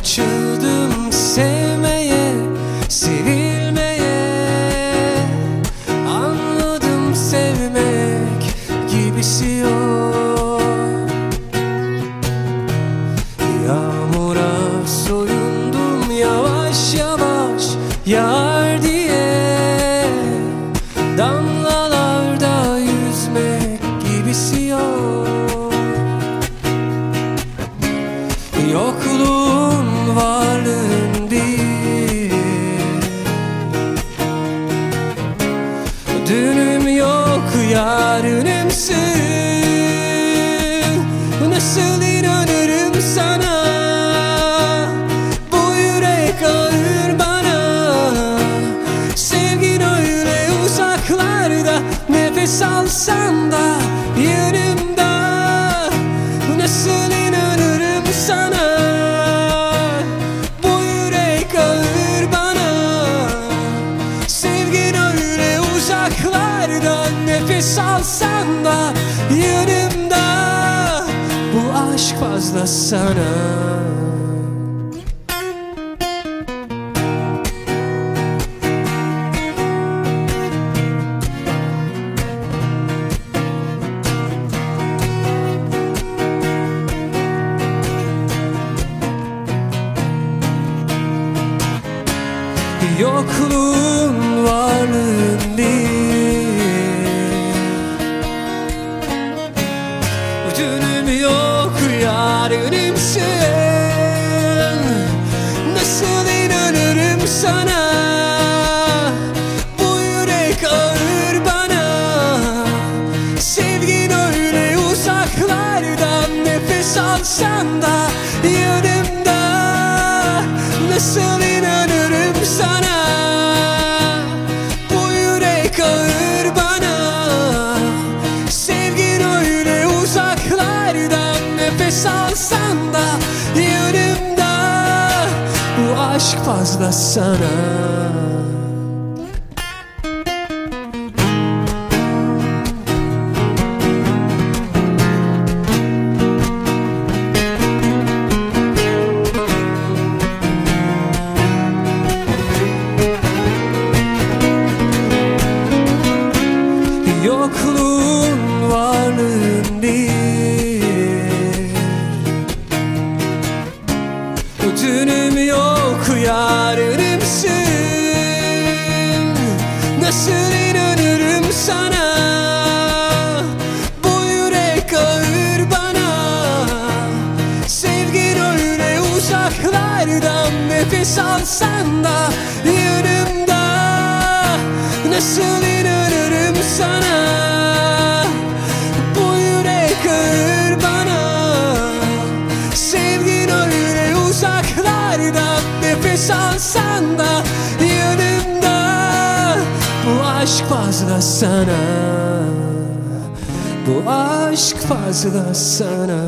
Açıldım sevmeye, sevilmeye. Anladım sevmek gibisi yok. Yağmura soyundum yavaş yavaş yarınımsın Nasıl inanırım sana? Bu yürek ağır bana. Sevgin öyle uzaklarda Nefes alsan da yanımda uzaklarda Nefes alsan da yanımda. Bu aşk fazla sana. Yokluğun Dünüm yok yarınımsın Nasıl inanırım sana? Bu yürek ağır bana. Sevgin öyle uzaklardan Nefes alsan da yanımda. Nasıl Nefes alsan da yanımda Bu aşk fazla sana. Yokluğun varlığın değil Dünüm yok yarınımsın. Nasıl inanırım sana? Bu yürek ağır bana. Sevgin öyle uzaklardan Nefes alsan da yanımda. Nasıl inanırım sana Nefes alsan da yanımda. Bu aşk fazla sana. Bu aşk fazla sana